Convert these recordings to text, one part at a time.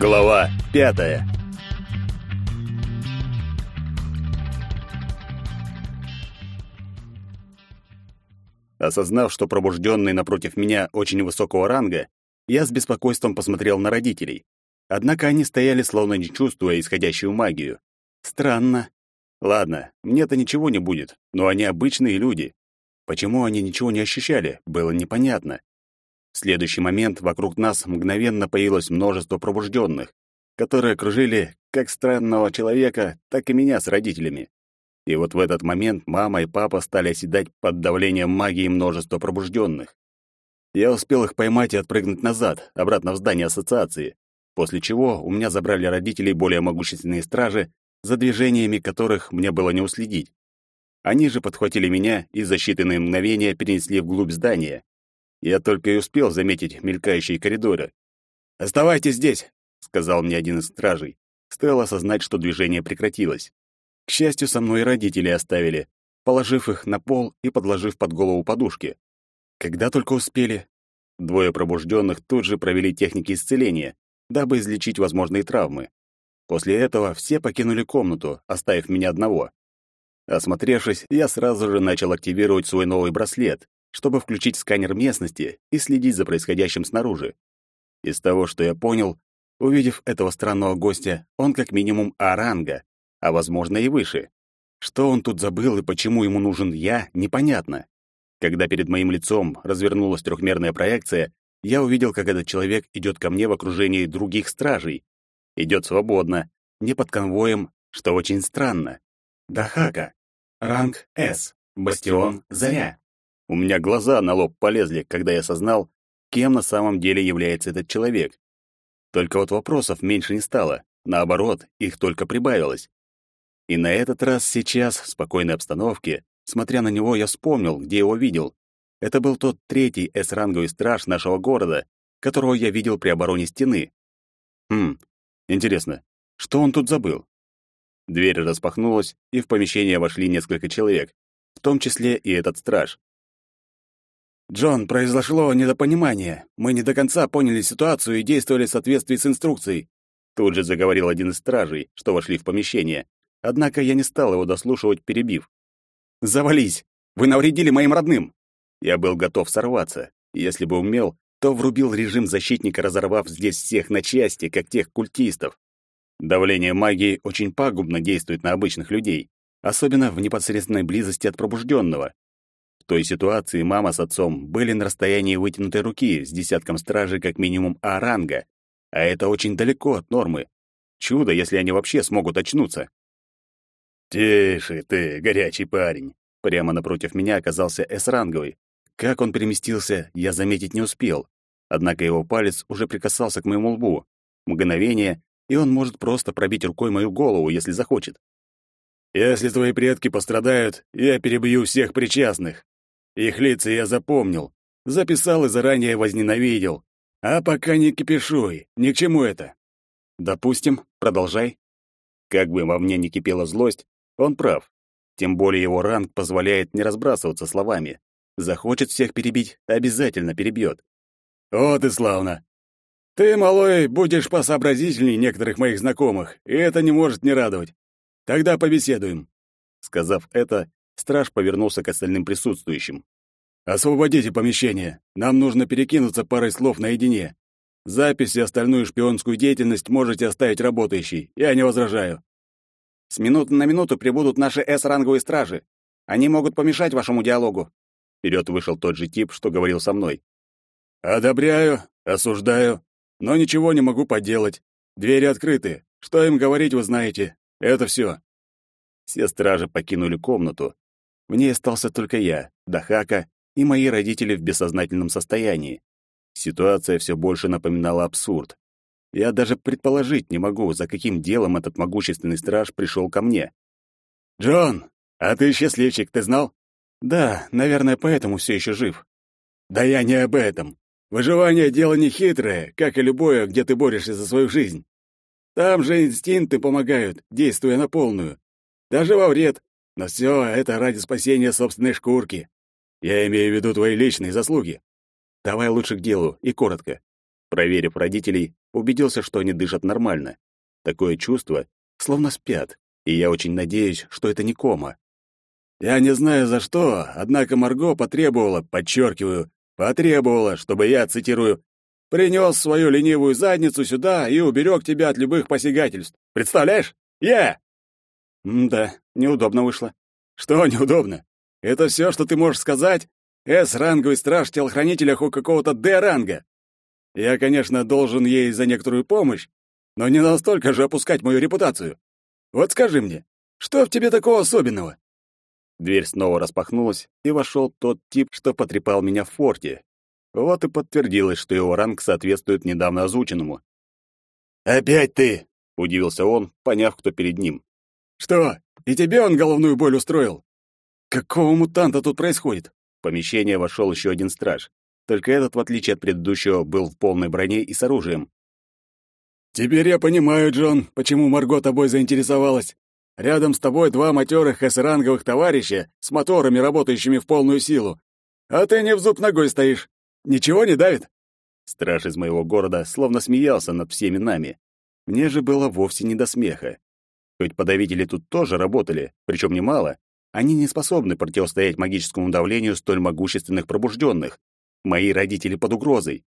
Глава пятая. Осознав, что пробужденный напротив меня очень высокого ранга, я с беспокойством посмотрел на родителей. Однако они стояли, словно не чувствуя исходящую магию. Странно. Ладно, мне-то ничего не будет, но они обычные люди. Почему они ничего не ощущали, было непонятно. В следующий момент вокруг нас мгновенно появилось множество пробужденных, которые окружили как странного человека, так и меня с родителями. И вот в этот момент мама и папа стали оседать под давлением магии множества пробужденных. Я успел их поймать и отпрыгнуть назад, обратно в здание ассоциации, после чего у меня забрали родителей более могущественные стражи, за движениями которых мне было не уследить. Они же подхватили меня и за считанные мгновения перенесли вглубь здания. Я только и успел заметить мелькающие коридоры. «Оставайтесь здесь», — сказал мне один из стражей. Стоило осознать, что движение прекратилось. К счастью, со мной родители оставили, положив их на пол и подложив под голову подушки. Когда только успели. Двое пробужденных тут же провели техники исцеления, дабы излечить возможные травмы. После этого все покинули комнату, оставив меня одного. Осмотревшись, я сразу же начал активировать свой новый браслет, чтобы включить сканер местности и следить за происходящим снаружи. Из того, что я понял, увидев этого странного гостя, он как минимум аранга, а возможно и выше. Что он тут забыл и почему ему нужен я, непонятно. Когда перед моим лицом развернулась трехмерная проекция, я увидел, как этот человек идет ко мне в окружении других стражей. Идет свободно, не под конвоем, что очень странно. Дахака. Ранг С. Бастион Заря. У меня глаза на лоб полезли, когда я осознал, кем на самом деле является этот человек. Только вот вопросов меньше не стало, наоборот, их только прибавилось. И на этот раз сейчас, в спокойной обстановке, смотря на него, я вспомнил, где его видел. Это был тот третий С-ранговый страж нашего города, которого я видел при обороне стены. Хм, интересно, что он тут забыл? Дверь распахнулась, и в помещение вошли несколько человек, в том числе и этот страж. «Джон, произошло недопонимание. Мы не до конца поняли ситуацию и действовали в соответствии с инструкцией», тут же заговорил один из стражей, что вошли в помещение. Однако я не стал его дослушивать, перебив. «Завались! Вы навредили моим родным!» Я был готов сорваться. Если бы умел, то врубил режим защитника, разорвав здесь всех на части, как тех культистов. Давление магии очень пагубно действует на обычных людей, особенно в непосредственной близости от пробужденного. Той ситуации мама с отцом были на расстоянии вытянутой руки с десятком стражей как минимум А-ранга, а это очень далеко от нормы. Чудо, если они вообще смогут очнуться. «Тише ты, горячий парень!» Прямо напротив меня оказался С-ранговый. Как он переместился, я заметить не успел. Однако его палец уже прикасался к моему лбу. Мгновение, и он может просто пробить рукой мою голову, если захочет. «Если твои предки пострадают, я перебью всех причастных. Их лица я запомнил, записал и заранее возненавидел. А пока не кипишуй, ни к чему это. Допустим, продолжай. Как бы во мне не кипела злость, он прав. Тем более его ранг позволяет не разбрасываться словами. Захочет всех перебить, обязательно перебьет. Вот и славно. Ты, малой, будешь посообразительней некоторых моих знакомых, и это не может не радовать. Тогда побеседуем. Сказав это, Страж повернулся к остальным присутствующим. «Освободите помещение. Нам нужно перекинуться парой слов наедине. Запись и остальную шпионскую деятельность можете оставить работающей. Я не возражаю». «С минуты на минуту прибудут наши С-ранговые стражи. Они могут помешать вашему диалогу». Вперед вышел тот же тип, что говорил со мной. «Одобряю, осуждаю, но ничего не могу поделать. Двери открыты. Что им говорить, вы знаете. Это все». Все стражи покинули комнату, в ней остался только я, Дахака и мои родители в бессознательном состоянии. Ситуация все больше напоминала абсурд. Я даже предположить не могу, за каким делом этот могущественный страж пришел ко мне. «Джон, а ты счастливчик, ты знал?» «Да, наверное, поэтому все еще жив». «Да я не об этом. Выживание — дело не хитрое, как и любое, где ты борешься за свою жизнь. Там же инстинкты помогают, действуя на полную. Даже во вред, но все это ради спасения собственной шкурки. Я имею в виду твои личные заслуги. Давай лучше к делу и коротко. Проверив родителей, убедился, что они дышат нормально. Такое чувство, словно спят, и я очень надеюсь, что это не кома. Я не знаю за что, однако Марго потребовала, подчеркиваю, потребовала, чтобы я, цитирую, «принес свою ленивую задницу сюда и уберег тебя от любых посягательств». Представляешь? Я! Да, неудобно вышло. Что неудобно? Это все, что ты можешь сказать? С-ранговый страж телохранителя у какого-то Д-ранга. Я, конечно, должен ей за некоторую помощь, но не настолько же опускать мою репутацию. Вот скажи мне, что в тебе такого особенного?» Дверь снова распахнулась, и вошел тот тип, что потрепал меня в форте. Вот и подтвердилось, что его ранг соответствует недавно озвученному. «Опять ты!» — удивился он, поняв, кто перед ним. «Что, и тебе он головную боль устроил? Какого мутанта тут происходит?» В помещение вошел еще один страж. Только этот, в отличие от предыдущего, был в полной броне и с оружием. «Теперь я понимаю, Джон, почему Марго тобой заинтересовалась. Рядом с тобой два матерых эсранговых товарища с моторами, работающими в полную силу. А ты не в зуб ногой стоишь. Ничего не давит?» Страж из моего города словно смеялся над всеми нами. Мне же было вовсе не до смеха. Хоть подавители тут тоже работали, причем немало, они не способны противостоять магическому давлению столь могущественных пробужденных. Мои родители под угрозой.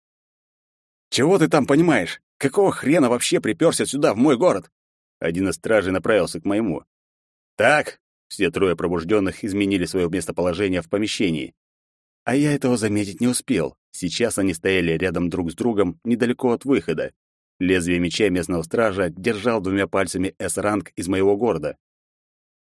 «Чего ты там понимаешь? Какого хрена вообще приперся сюда, в мой город?» Один из стражей направился к моему. «Так!» — все трое пробужденных изменили свое местоположение в помещении. А я этого заметить не успел. Сейчас они стояли рядом друг с другом, недалеко от выхода. Лезвие меча местного стража держал двумя пальцами С-ранг из моего города.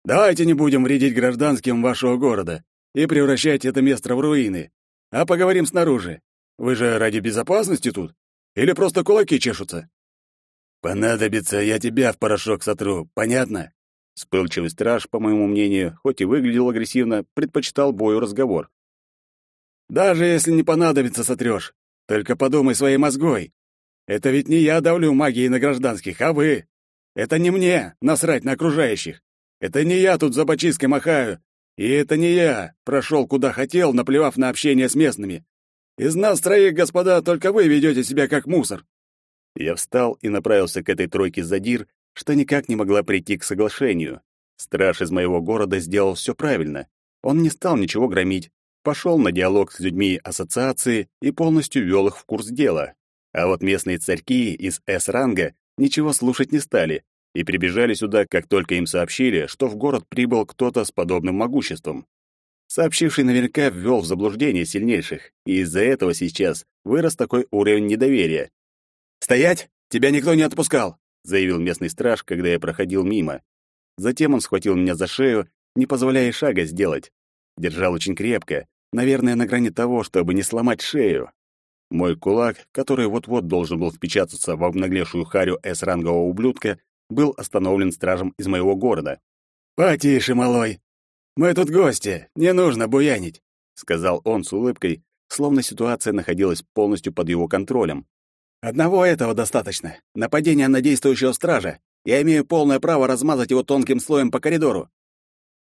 «Давайте не будем вредить гражданским вашего города и превращать это место в руины, а поговорим снаружи. Вы же ради безопасности тут? Или просто кулаки чешутся?» «Понадобится, я тебя в порошок сотру, понятно?» Вспыльчивый страж, по моему мнению, хоть и выглядел агрессивно, предпочитал бою разговор. «Даже если не понадобится, сотрешь. Только подумай своей мозгой. Это ведь не я давлю магией на гражданских, а вы. Это не мне насрать на окружающих. Это не я тут за бочиской махаю. И это не я прошел куда хотел, наплевав на общение с местными. Из нас троих, господа, только вы ведете себя как мусор. Я встал и направился к этой тройке задир, что никак не могла прийти к соглашению. Страж из моего города сделал все правильно. Он не стал ничего громить, пошел на диалог с людьми ассоциации и полностью ввел их в курс дела. А вот местные царьки из С-ранга ничего слушать не стали и прибежали сюда, как только им сообщили, что в город прибыл кто-то с подобным могуществом. Сообщивший наверняка ввел в заблуждение сильнейших, и из-за этого сейчас вырос такой уровень недоверия. «Стоять! Тебя никто не отпускал!» — заявил местный страж, когда я проходил мимо. Затем он схватил меня за шею, не позволяя шага сделать. Держал очень крепко, наверное, на грани того, чтобы не сломать шею. Мой кулак, который вот-вот должен был впечататься в обнаглевшую харю С-рангового ублюдка, был остановлен стражем из моего города. «Потише, малой! Мы тут гости, не нужно буянить!» — сказал он с улыбкой, словно ситуация находилась полностью под его контролем. Одного этого достаточно. Нападение на действующего стража. Я имею полное право размазать его тонким слоем по коридору.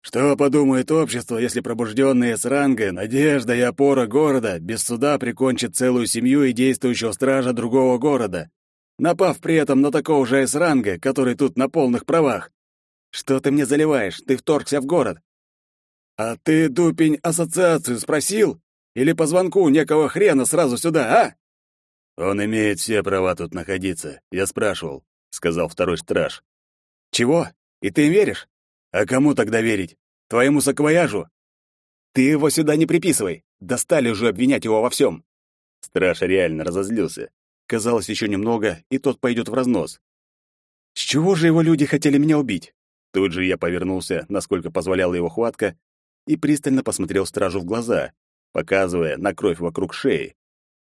Что подумает общество, если пробужденные с ранга, надежда и опора города без суда прикончат целую семью и действующего стража другого города, напав при этом на такого же с-ранга, который тут на полных правах? Что ты мне заливаешь? Ты вторгся в город. А ты, дупень, ассоциацию спросил? Или по звонку некого хрена сразу сюда, а? «Он имеет все права тут находиться, я спрашивал», — сказал второй страж. «Чего? И ты им веришь? А кому тогда верить? Твоему саквояжу? Ты его сюда не приписывай. Достали уже обвинять его во всем». Страж реально разозлился. Казалось, еще немного, и тот пойдет в разнос. С чего же его люди хотели меня убить? Тут же я повернулся, насколько позволяла его хватка, и пристально посмотрел стражу в глаза, показывая на кровь вокруг шеи.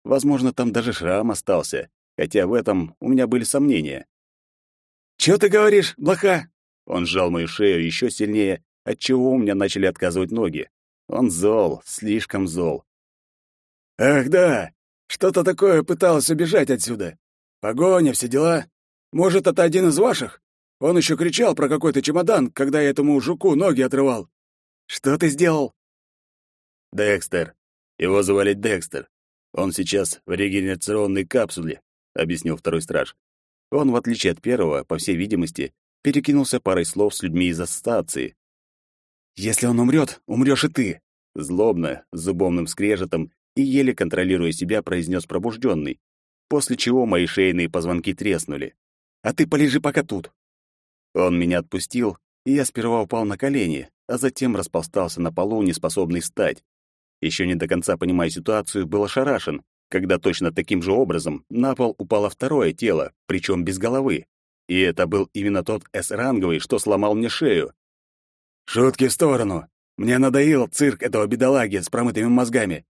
Возможно, там даже шрам остался, хотя в этом у меня были сомнения. «Чё ты говоришь, блоха?» Он сжал мою шею еще сильнее, отчего у меня начали отказывать ноги. Он зол, слишком зол. «Ах да, что-то такое пыталось убежать отсюда. Погоня, все дела. Может, это один из ваших? Он еще кричал про какой-то чемодан, когда я этому жуку ноги отрывал. Что ты сделал?» «Декстер. Его звали Декстер. Он сейчас в регенерационной капсуле, объяснил второй страж. Он, в отличие от первого, по всей видимости, перекинулся парой слов с людьми из ассоциации. «Если он умрет, умрешь и ты!» Злобно, с зубовным скрежетом и еле контролируя себя, произнес пробужденный, после чего мои шейные позвонки треснули. «А ты полежи пока тут!» Он меня отпустил, и я сперва упал на колени, а затем расползался на полу, неспособный встать. Еще не до конца понимая ситуацию, был ошарашен, когда точно таким же образом на пол упало второе тело, причем без головы. И это был именно тот С-ранговый, что сломал мне шею. «Шутки в сторону. Мне надоел цирк этого бедолаги с промытыми мозгами.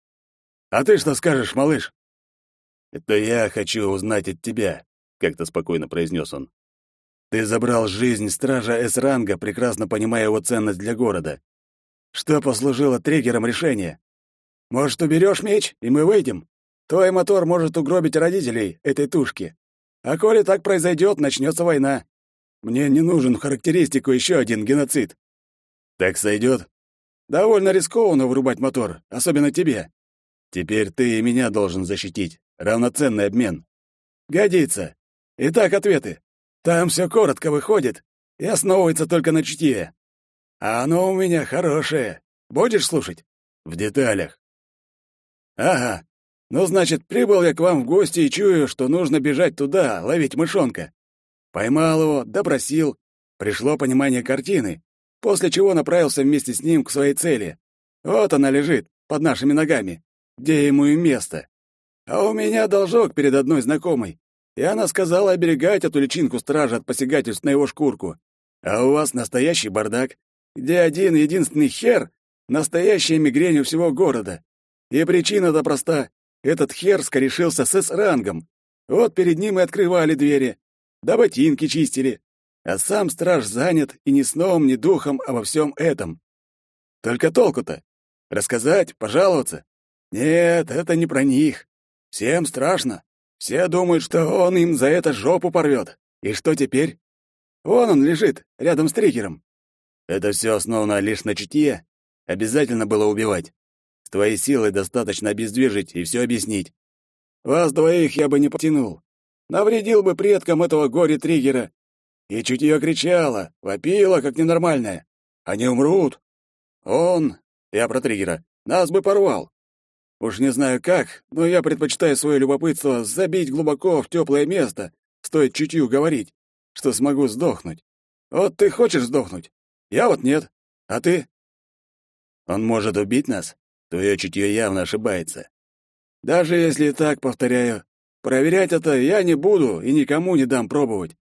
А ты что скажешь, малыш?» «Это я хочу узнать от тебя», — как-то спокойно произнес он. «Ты забрал жизнь стража С-ранга, прекрасно понимая его ценность для города. Что послужило триггером решения? Может, уберешь меч, и мы выйдем? Твой мотор может угробить родителей этой тушки. А коли так произойдет, начнется война. Мне не нужен в характеристику еще один геноцид. Так сойдет? Довольно рискованно врубать мотор, особенно тебе. Теперь ты и меня должен защитить. Равноценный обмен. Годится. Итак, ответы. Там все коротко выходит и основывается только на чтиве. А оно у меня хорошее. Будешь слушать? В деталях. Ага. Ну, значит, прибыл я к вам в гости и чую, что нужно бежать туда, ловить мышонка. Поймал его, допросил. Пришло понимание картины, после чего направился вместе с ним к своей цели. Вот она лежит, под нашими ногами, где ему и место. А у меня должок перед одной знакомой, и она сказала оберегать эту личинку стража от посягательств на его шкурку. А у вас настоящий бардак, где один единственный хер — настоящая мигрень у всего города. И причина-то проста. Этот хер скорешился с С-рангом. Вот перед ним и открывали двери. Да ботинки чистили. А сам страж занят и ни сном, ни духом обо всем этом. Только толку-то? Рассказать, пожаловаться? Нет, это не про них. Всем страшно. Все думают, что он им за это жопу порвет. И что теперь? Вон он лежит, рядом с триггером. Это все основано лишь на чутье. Обязательно было убивать. Твоей силы достаточно обездвижить и все объяснить. Вас двоих я бы не потянул. Навредил бы предкам этого горе-триггера. И чутье кричало, вопило, как ненормальное. Они умрут. Он, я про триггера, нас бы порвал. Уж не знаю как, но я предпочитаю свое любопытство забить глубоко в теплое место, стоит чутью говорить, что смогу сдохнуть. Вот ты хочешь сдохнуть? Я вот нет. А ты? Он может убить нас? Твое чутье явно ошибается. Даже если так, повторяю, проверять это я не буду и никому не дам пробовать.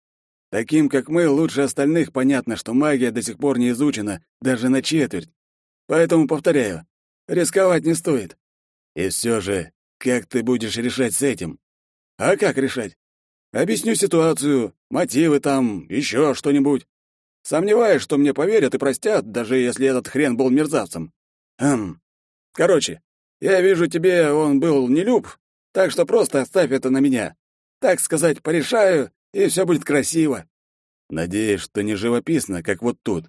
Таким, как мы, лучше остальных понятно, что магия до сих пор не изучена даже на четверть. Поэтому, повторяю, рисковать не стоит. И все же, как ты будешь решать с этим? А как решать? Объясню ситуацию, мотивы там, еще что-нибудь. Сомневаюсь, что мне поверят и простят, даже если этот хрен был мерзавцем. Хм, Короче, я вижу, тебе он был не люб, так что просто оставь это на меня. Так сказать, порешаю, и все будет красиво. Надеюсь, что не живописно, как вот тут.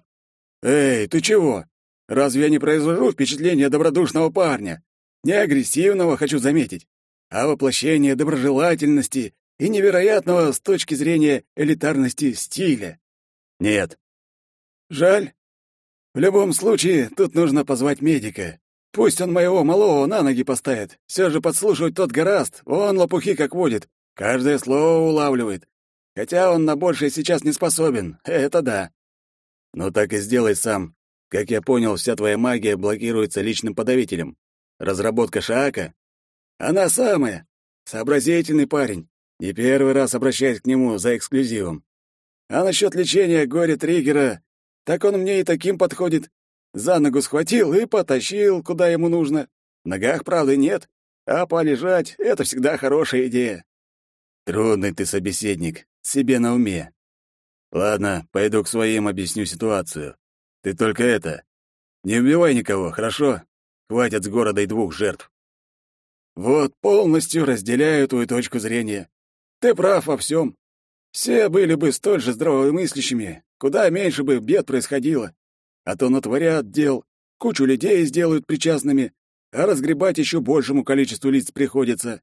Эй, ты чего? Разве я не произвожу впечатление добродушного парня? Не агрессивного, хочу заметить, а воплощение доброжелательности и невероятного с точки зрения элитарности стиля. Нет. Жаль. В любом случае, тут нужно позвать медика. Пусть он моего малого на ноги поставит. Все же подслушивать тот гораст. Он лопухи как водит. Каждое слово улавливает. Хотя он на большее сейчас не способен. Это да. Ну так и сделай сам. Как я понял, вся твоя магия блокируется личным подавителем. Разработка Шаака? Она самая. Сообразительный парень. Не первый раз обращаюсь к нему за эксклюзивом. А насчет лечения горя-триггера, так он мне и таким подходит. За ногу схватил и потащил, куда ему нужно. В ногах, правда, нет, а полежать — это всегда хорошая идея. Трудный ты собеседник, себе на уме. Ладно, пойду к своим объясню ситуацию. Ты только это, не убивай никого, хорошо? Хватит с города и двух жертв. Вот полностью разделяю твою точку зрения. Ты прав во всем. Все были бы столь же здравомыслящими, куда меньше бы бед происходило а то натворят дел, кучу людей сделают причастными, а разгребать еще большему количеству лиц приходится.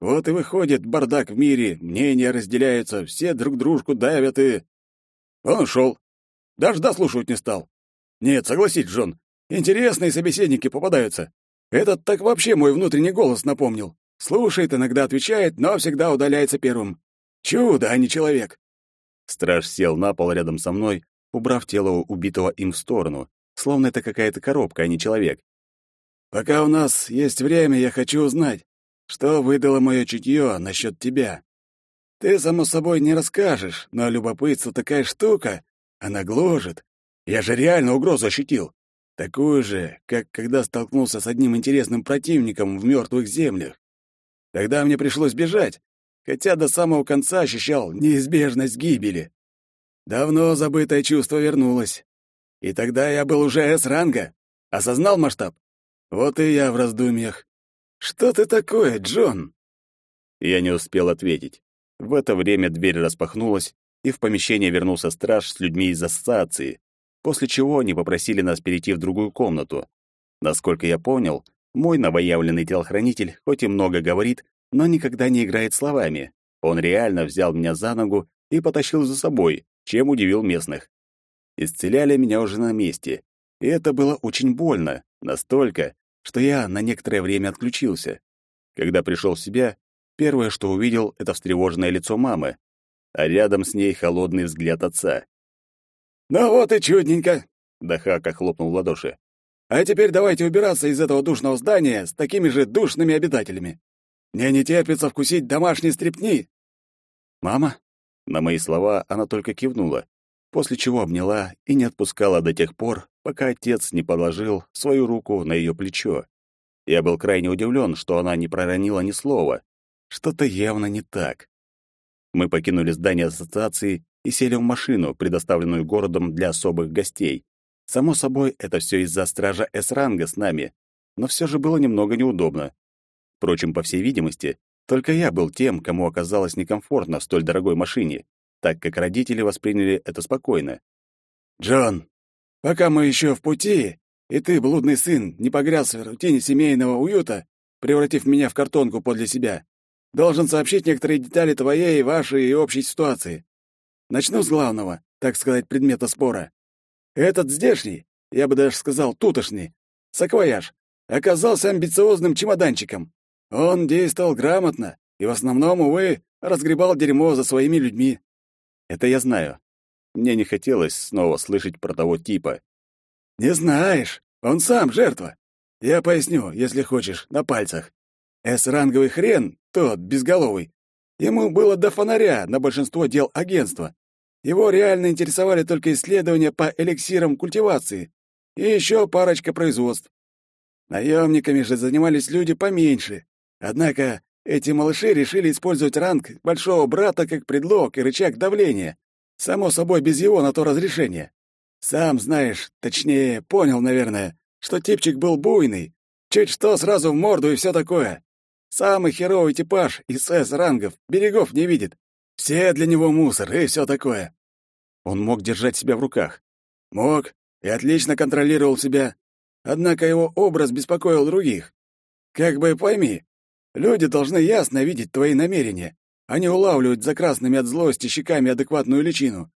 Вот и выходит бардак в мире, мнения разделяются, все друг дружку давят и... Он ушел. Даже дослушивать не стал. Нет, согласись, Джон, интересные собеседники попадаются. Этот так вообще мой внутренний голос напомнил. Слушает, иногда отвечает, но всегда удаляется первым. Чудо, а не человек. Страж сел на пол рядом со мной, убрав тело убитого им в сторону, словно это какая-то коробка, а не человек. «Пока у нас есть время, я хочу узнать, что выдало мое чутье насчет тебя. Ты, само собой, не расскажешь, но любопытство такая штука, она гложет. Я же реально угрозу ощутил. Такую же, как когда столкнулся с одним интересным противником в мертвых землях. Тогда мне пришлось бежать, хотя до самого конца ощущал неизбежность гибели. Давно забытое чувство вернулось. И тогда я был уже С-ранга. Осознал масштаб? Вот и я в раздумьях. Что ты такое, Джон? Я не успел ответить. В это время дверь распахнулась, и в помещение вернулся страж с людьми из ассоциации, после чего они попросили нас перейти в другую комнату. Насколько я понял, мой новоявленный телохранитель хоть и много говорит, но никогда не играет словами. Он реально взял меня за ногу и потащил за собой, чем удивил местных. Исцеляли меня уже на месте, и это было очень больно, настолько, что я на некоторое время отключился. Когда пришел в себя, первое, что увидел, это встревоженное лицо мамы, а рядом с ней холодный взгляд отца. «Ну вот и чудненько!» — Дахака хлопнул в ладоши. «А теперь давайте убираться из этого душного здания с такими же душными обитателями. Мне не терпится вкусить домашние стрепни!» «Мама?» На мои слова она только кивнула, после чего обняла и не отпускала до тех пор, пока отец не положил свою руку на ее плечо. Я был крайне удивлен, что она не проронила ни слова. Что-то явно не так. Мы покинули здание ассоциации и сели в машину, предоставленную городом для особых гостей. Само собой, это все из-за стража С-ранга с нами, но все же было немного неудобно. Впрочем, по всей видимости, только я был тем, кому оказалось некомфортно в столь дорогой машине, так как родители восприняли это спокойно. «Джон, пока мы еще в пути, и ты, блудный сын, не погряз в рутине семейного уюта, превратив меня в картонку подле себя, должен сообщить некоторые детали твоей, вашей и общей ситуации. Начну с главного, так сказать, предмета спора. Этот здешний, я бы даже сказал тутошний, саквояж, оказался амбициозным чемоданчиком. Он действовал грамотно и в основном, увы, разгребал дерьмо за своими людьми. Это я знаю. Мне не хотелось снова слышать про того типа. Не знаешь, он сам жертва. Я поясню, если хочешь, на пальцах. С-ранговый хрен, тот, безголовый. Ему было до фонаря на большинство дел агентства. Его реально интересовали только исследования по эликсирам культивации и еще парочка производств. Наемниками же занимались люди поменьше. Однако эти малыши решили использовать ранг большого брата как предлог и рычаг давления. Само собой, без его на то разрешения. Сам знаешь, точнее, понял, наверное, что типчик был буйный. Чуть что, сразу в морду и все такое. Самый херовый типаж из С-рангов, берегов не видит. Все для него мусор и все такое. Он мог держать себя в руках. Мог и отлично контролировал себя. Однако его образ беспокоил других. Как бы пойми, Люди должны ясно видеть твои намерения, не улавливать за красными от злости щеками адекватную личину.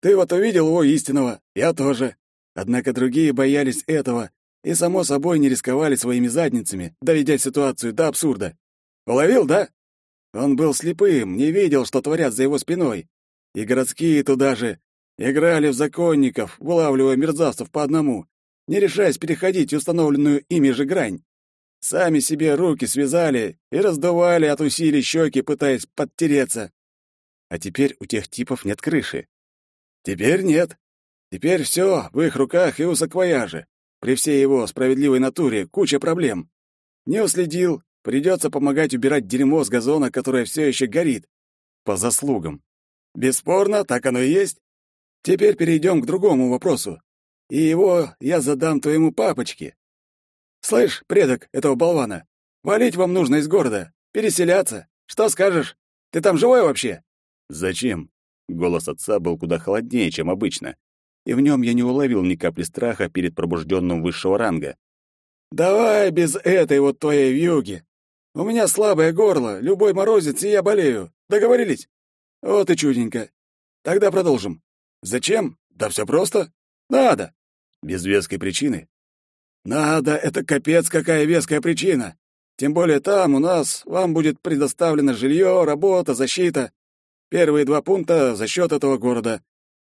Ты вот увидел его истинного, я тоже. Однако другие боялись этого и, само собой, не рисковали своими задницами, доведя ситуацию до абсурда. Уловил, да? Он был слепым, не видел, что творят за его спиной. И городские туда же играли в законников, вылавливая мерзавцев по одному, не решаясь переходить установленную ими же грань. Сами себе руки связали и раздували от усилий щеки, пытаясь подтереться. А теперь у тех типов нет крыши. Теперь нет. Теперь все в их руках и у саквояжа. При всей его справедливой натуре куча проблем. Не уследил, придется помогать убирать дерьмо с газона, которое все еще горит. По заслугам. Бесспорно, так оно и есть. Теперь перейдем к другому вопросу. И его я задам твоему папочке. «Слышь, предок этого болвана, валить вам нужно из города, переселяться. Что скажешь? Ты там живой вообще?» «Зачем?» Голос отца был куда холоднее, чем обычно, и в нем я не уловил ни капли страха перед пробужденным высшего ранга. Давай без этой вот твоей вьюги. У меня слабое горло, любой морозец, и я болею. Договорились? Вот и чудненько. Тогда продолжим. Зачем? Да все просто. Надо. Без веской причины? Надо, это капец какая веская причина. Тем более там у нас вам будет предоставлено жилье, работа, защита. Первые два пункта за счет этого города.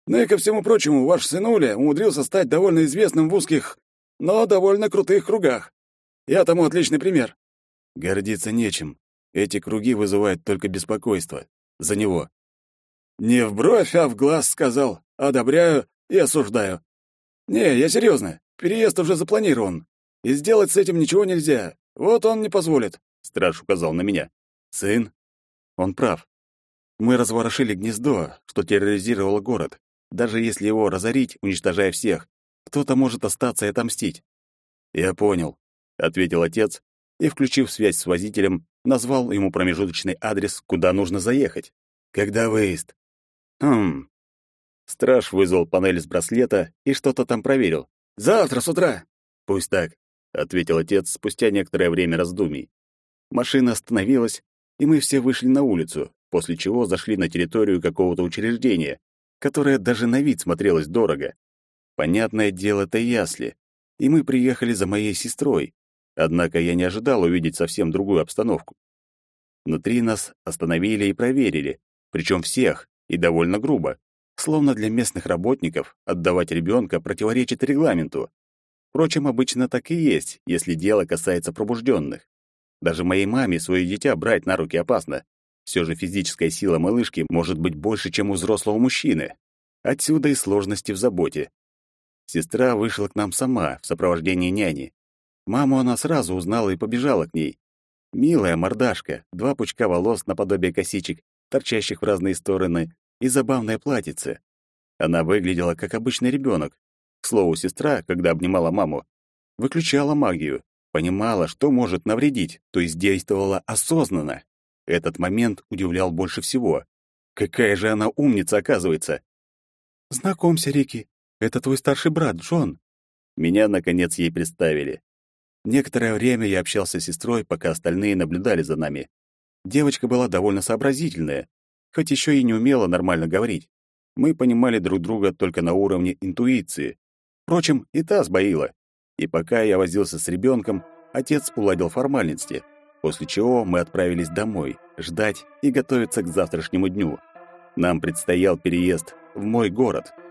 Ну и ко всему прочему, ваш сынуля умудрился стать довольно известным в узких, но довольно крутых кругах. Я тому отличный пример. Гордиться нечем. Эти круги вызывают только беспокойство. За него. Не в бровь, а в глаз сказал. Одобряю и осуждаю. Не, я серьезно. Переезд уже запланирован. И сделать с этим ничего нельзя. Вот он не позволит. Страж указал на меня. Сын? Он прав. Мы разворошили гнездо, что терроризировало город. Даже если его разорить, уничтожая всех, кто-то может остаться и отомстить. Я понял, ответил отец и, включив связь с водителем, назвал ему промежуточный адрес, куда нужно заехать. Когда выезд? Хм. Страж вызвал панель с браслета и что-то там проверил. Завтра с утра. Пусть так, ответил отец спустя некоторое время раздумий. Машина остановилась, и мы все вышли на улицу, после чего зашли на территорию какого-то учреждения, которое даже на вид смотрелось дорого. Понятное дело, это ясли, и мы приехали за моей сестрой. Однако я не ожидал увидеть совсем другую обстановку. Внутри нас остановили и проверили, причем всех, и довольно грубо. Словно для местных работников отдавать ребенка противоречит регламенту. Впрочем, обычно так и есть, если дело касается пробужденных. Даже моей маме свое дитя брать на руки опасно. Все же физическая сила малышки может быть больше, чем у взрослого мужчины. Отсюда и сложности в заботе. Сестра вышла к нам сама, в сопровождении няни. Маму она сразу узнала и побежала к ней. Милая мордашка, два пучка волос наподобие косичек, торчащих в разные стороны, и забавное платьице. Она выглядела как обычный ребенок. К слову, сестра, когда обнимала маму, выключала магию, понимала, что может навредить, то есть действовала осознанно. Этот момент удивлял больше всего. Какая же она умница, оказывается. «Знакомься, Рики, это твой старший брат, Джон». Меня, наконец, ей представили. Некоторое время я общался с сестрой, пока остальные наблюдали за нами. Девочка была довольно сообразительная, хоть еще и не умела нормально говорить. Мы понимали друг друга только на уровне интуиции. Впрочем, и та сбоила. И пока я возился с ребенком, отец уладил формальности — после чего мы отправились домой, ждать и готовиться к завтрашнему дню. Нам предстоял переезд в мой город —